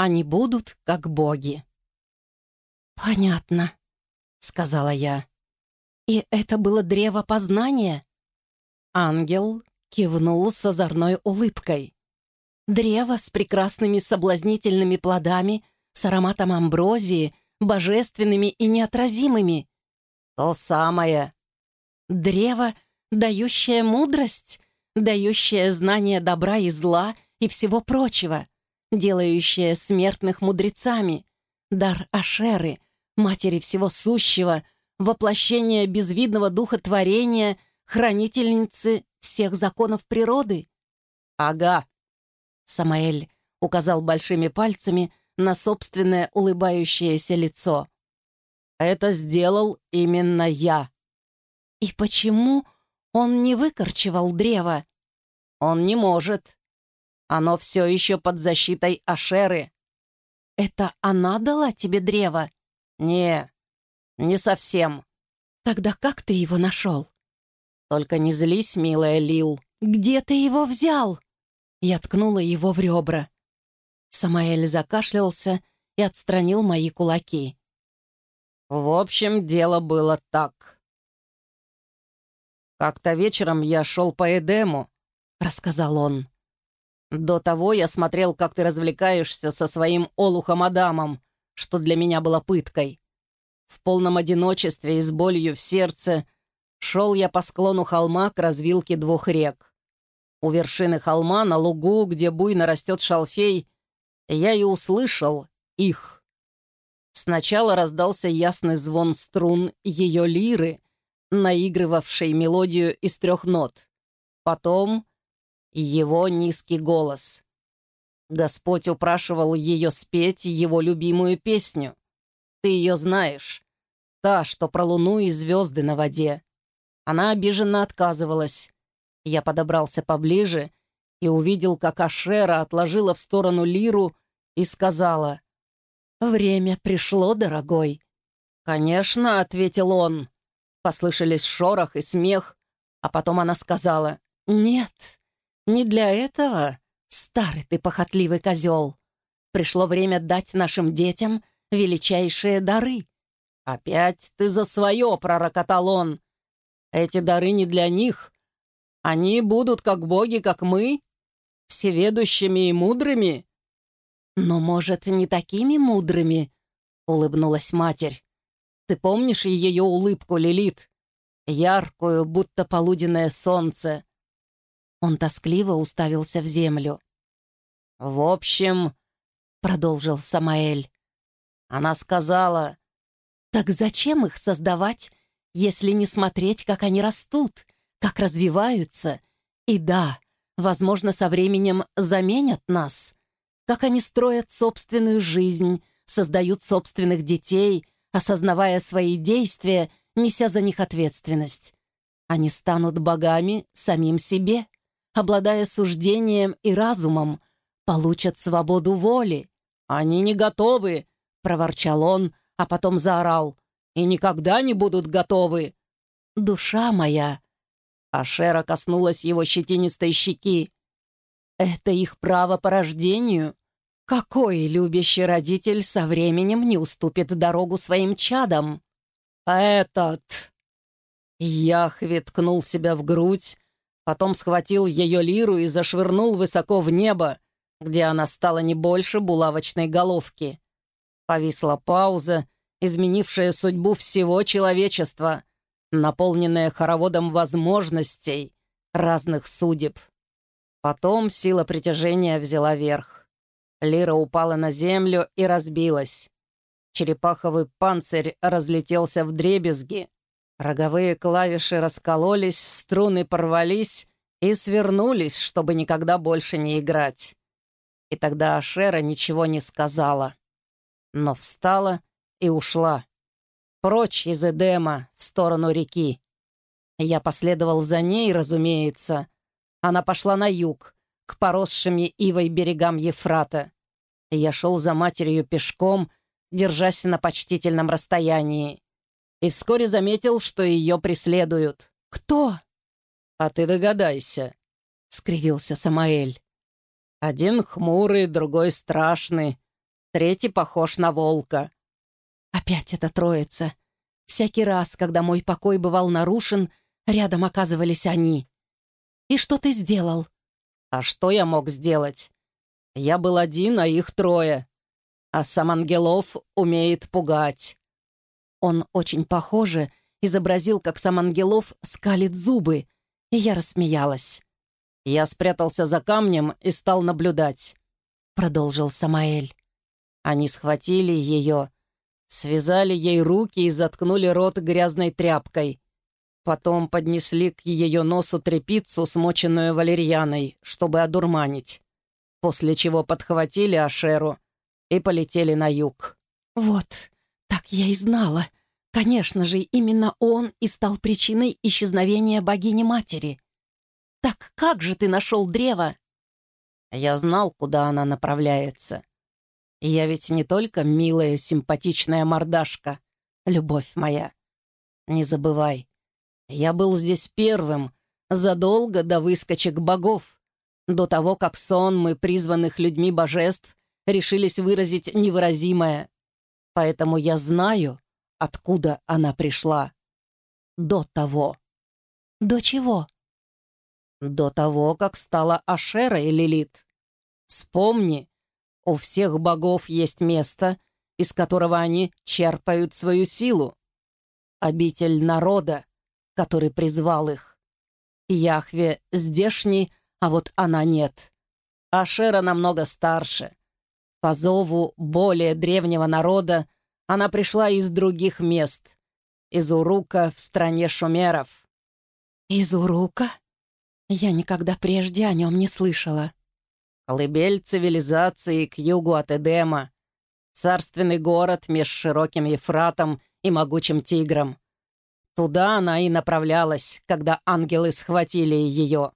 они будут как боги. «Понятно», — сказала я. «И это было древо познания?» Ангел кивнул с озорной улыбкой. «Древо с прекрасными соблазнительными плодами, с ароматом амброзии, божественными и неотразимыми. То самое. Древо, дающее мудрость, дающее знание добра и зла и всего прочего, делающее смертных мудрецами, дар Ашеры, матери всего сущего, воплощение безвидного духа творения, хранительницы всех законов природы. «Ага», — Самаэль указал большими пальцами на собственное улыбающееся лицо. «Это сделал именно я». «И почему он не выкорчевал древо?» «Он не может. Оно все еще под защитой Ашеры». «Это она дала тебе древо?» «Не, не совсем». «Тогда как ты его нашел?» «Только не злись, милая Лил». «Где ты его взял?» Я ткнула его в ребра. Самаэль закашлялся и отстранил мои кулаки. В общем, дело было так. «Как-то вечером я шел по Эдему», — рассказал он. «До того я смотрел, как ты развлекаешься со своим олухом Адамом, что для меня было пыткой. В полном одиночестве и с болью в сердце шел я по склону холма к развилке двух рек. У вершины холма, на лугу, где буйно растет шалфей, я и услышал их. Сначала раздался ясный звон струн ее лиры, наигрывавшей мелодию из трех нот. Потом его низкий голос. Господь упрашивал ее спеть его любимую песню. Ты ее знаешь. Та, что про луну и звезды на воде. Она обиженно отказывалась. Я подобрался поближе и увидел, как Ашера отложила в сторону лиру и сказала, «Время пришло, дорогой». «Конечно», — ответил он. Послышались шорох и смех, а потом она сказала, «Нет, не для этого, старый ты похотливый козел. Пришло время дать нашим детям величайшие дары». «Опять ты за свое», — пророкотал он. «Эти дары не для них. Они будут как боги, как мы, всеведущими и мудрыми. «Но, может, не такими мудрыми?» — улыбнулась матерь. «Ты помнишь ее улыбку, Лилит? Яркую, будто полуденное солнце». Он тоскливо уставился в землю. «В общем...» — продолжил Самаэль. Она сказала... «Так зачем их создавать, если не смотреть, как они растут, как развиваются? И да, возможно, со временем заменят нас» как они строят собственную жизнь, создают собственных детей, осознавая свои действия, неся за них ответственность. Они станут богами самим себе, обладая суждением и разумом, получат свободу воли. «Они не готовы!» — проворчал он, а потом заорал. «И никогда не будут готовы!» «Душа моя!» Ашера коснулась его щетинистой щеки. «Это их право по рождению. Какой любящий родитель со временем не уступит дорогу своим чадам? Этот... Яхве ткнул себя в грудь, потом схватил ее лиру и зашвырнул высоко в небо, где она стала не больше булавочной головки. Повисла пауза, изменившая судьбу всего человечества, наполненная хороводом возможностей разных судеб. Потом сила притяжения взяла верх. Лира упала на землю и разбилась. Черепаховый панцирь разлетелся в дребезги. Роговые клавиши раскололись, струны порвались и свернулись, чтобы никогда больше не играть. И тогда Ашера ничего не сказала, но встала и ушла. Прочь из Эдема, в сторону реки. Я последовал за ней, разумеется. Она пошла на юг, к поросшими ивой берегам Ефрата. Я шел за матерью пешком, держась на почтительном расстоянии. И вскоре заметил, что ее преследуют. «Кто?» «А ты догадайся», — скривился Самаэль. «Один хмурый, другой страшный. третий похож на волка». Опять эта троица. Всякий раз, когда мой покой бывал нарушен, рядом оказывались они. «И что ты сделал?» «А что я мог сделать? Я был один, а их трое. А сам Ангелов умеет пугать». Он очень похоже изобразил, как сам Ангелов скалит зубы, и я рассмеялась. «Я спрятался за камнем и стал наблюдать», — продолжил Самаэль. Они схватили ее, связали ей руки и заткнули рот грязной тряпкой. Потом поднесли к ее носу трепицу, смоченную валерьяной, чтобы одурманить. После чего подхватили Ашеру и полетели на юг. «Вот, так я и знала. Конечно же, именно он и стал причиной исчезновения богини-матери. Так как же ты нашел древо?» Я знал, куда она направляется. Я ведь не только милая, симпатичная мордашка, любовь моя. Не забывай, я был здесь первым, задолго до выскочек богов, до того, как сонмы призванных людьми божеств решились выразить невыразимое. Поэтому я знаю, откуда она пришла. До того. До чего? До того, как стала Ашера и Лилит. Вспомни, у всех богов есть место, из которого они черпают свою силу. Обитель народа, который призвал их. Яхве здешний, а вот она нет. Ашера намного старше. По зову более древнего народа она пришла из других мест. Из Урука в стране шумеров. «Из Урука? Я никогда прежде о нем не слышала». Колыбель цивилизации к югу от Эдема. Царственный город меж широким Ефратом и могучим Тигром. Туда она и направлялась, когда ангелы схватили ее.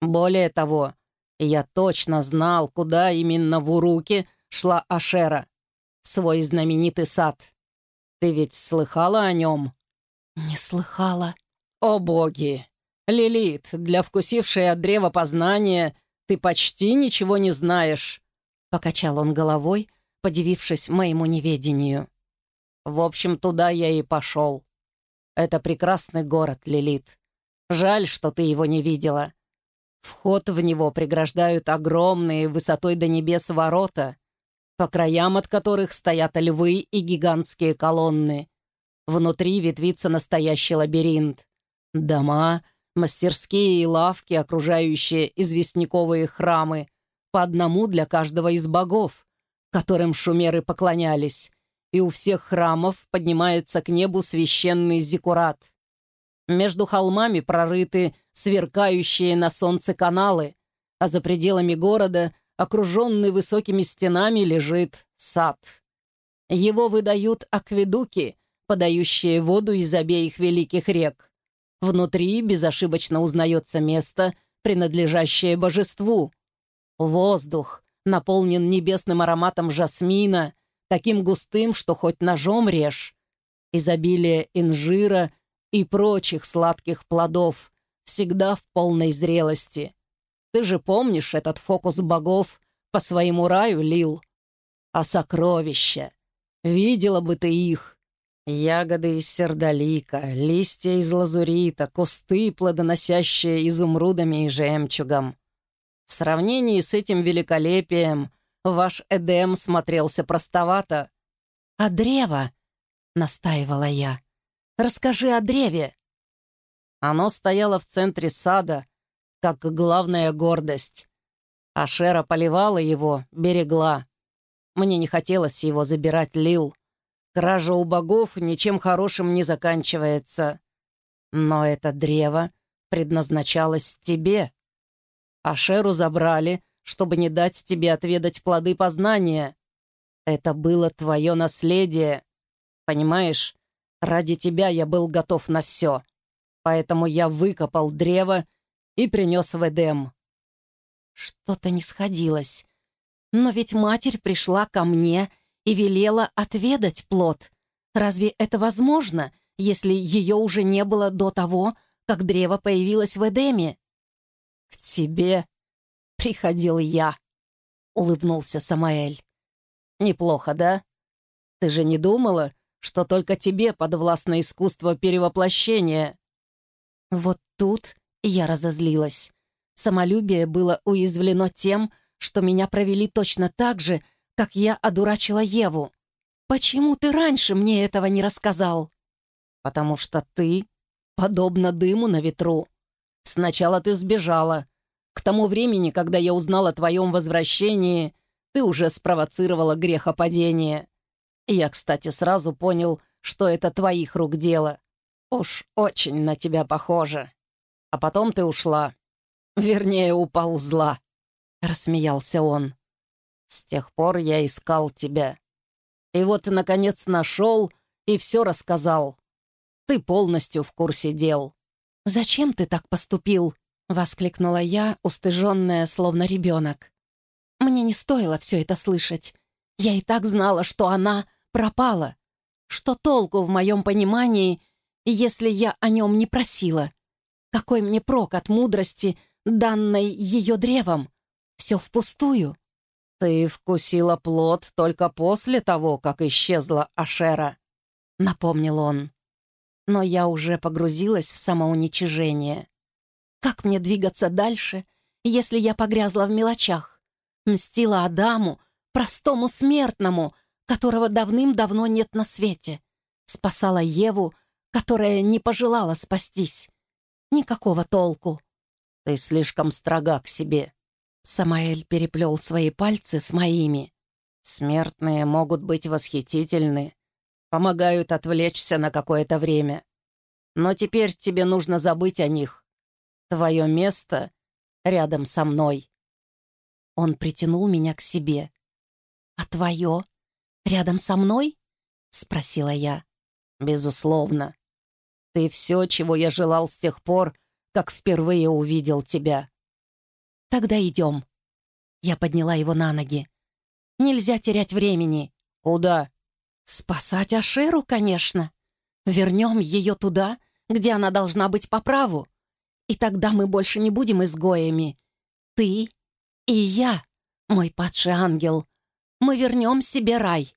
Более того, я точно знал, куда именно в Уруке шла Ашера, в свой знаменитый сад. Ты ведь слыхала о нем? Не слыхала. О боги! Лилит, для вкусившей от древа познания, ты почти ничего не знаешь», — покачал он головой, подивившись моему неведению. «В общем, туда я и пошел. Это прекрасный город, Лилит. Жаль, что ты его не видела. Вход в него преграждают огромные, высотой до небес ворота, по краям от которых стоят львы и гигантские колонны. Внутри ветвится настоящий лабиринт. Дома, мастерские и лавки, окружающие известняковые храмы, по одному для каждого из богов, которым шумеры поклонялись, и у всех храмов поднимается к небу священный зиккурат. Между холмами прорыты сверкающие на солнце каналы, а за пределами города, окруженный высокими стенами, лежит сад. Его выдают акведуки, подающие воду из обеих великих рек. Внутри безошибочно узнается место, принадлежащее божеству. Воздух наполнен небесным ароматом жасмина, таким густым, что хоть ножом режь. Изобилие инжира и прочих сладких плодов всегда в полной зрелости. Ты же помнишь этот фокус богов по своему раю, Лил? А сокровища? Видела бы ты их. Ягоды из сердолика, листья из лазурита, кусты, плодоносящие изумрудами и жемчугом. В сравнении с этим великолепием ваш Эдем смотрелся простовато. «А древо?» — настаивала я. «Расскажи о древе». Оно стояло в центре сада, как главная гордость. Ашера поливала его, берегла. Мне не хотелось его забирать Лил. Кража у богов ничем хорошим не заканчивается. Но это древо предназначалось тебе. А Шеру забрали, чтобы не дать тебе отведать плоды познания. Это было твое наследие. Понимаешь, ради тебя я был готов на все. Поэтому я выкопал древо и принес в Эдем. Что-то не сходилось. Но ведь матерь пришла ко мне и велела отведать плод. Разве это возможно, если ее уже не было до того, как древо появилось в Эдеме? «К тебе приходил я», — улыбнулся Самаэль. Неплохо, да? Ты же не думала, что только тебе подвластно искусство перевоплощения?» Вот тут я разозлилась. Самолюбие было уязвлено тем, что меня провели точно так же, как я одурачила Еву. «Почему ты раньше мне этого не рассказал?» «Потому что ты подобно дыму на ветру. Сначала ты сбежала. К тому времени, когда я узнал о твоем возвращении, ты уже спровоцировала грехопадение. Я, кстати, сразу понял, что это твоих рук дело. Уж очень на тебя похоже. А потом ты ушла. Вернее, уползла», — рассмеялся он. «С тех пор я искал тебя. И вот, наконец, нашел и все рассказал. Ты полностью в курсе дел». «Зачем ты так поступил?» — воскликнула я, устыженная, словно ребенок. «Мне не стоило все это слышать. Я и так знала, что она пропала. Что толку в моем понимании, если я о нем не просила? Какой мне прок от мудрости, данной ее древом? Все впустую». «Ты вкусила плод только после того, как исчезла Ашера», — напомнил он но я уже погрузилась в самоуничижение. Как мне двигаться дальше, если я погрязла в мелочах? Мстила Адаму, простому смертному, которого давным-давно нет на свете. Спасала Еву, которая не пожелала спастись. Никакого толку. «Ты слишком строга к себе». Самаэль переплел свои пальцы с моими. «Смертные могут быть восхитительны, помогают отвлечься на какое-то время. Но теперь тебе нужно забыть о них. Твое место рядом со мной». Он притянул меня к себе. «А твое рядом со мной?» — спросила я. «Безусловно. Ты все, чего я желал с тех пор, как впервые увидел тебя». «Тогда идем». Я подняла его на ноги. «Нельзя терять времени». «Куда?» Спасать Ашеру, конечно. Вернем ее туда, где она должна быть по праву. И тогда мы больше не будем изгоями. Ты и я, мой падший ангел. Мы вернем себе рай.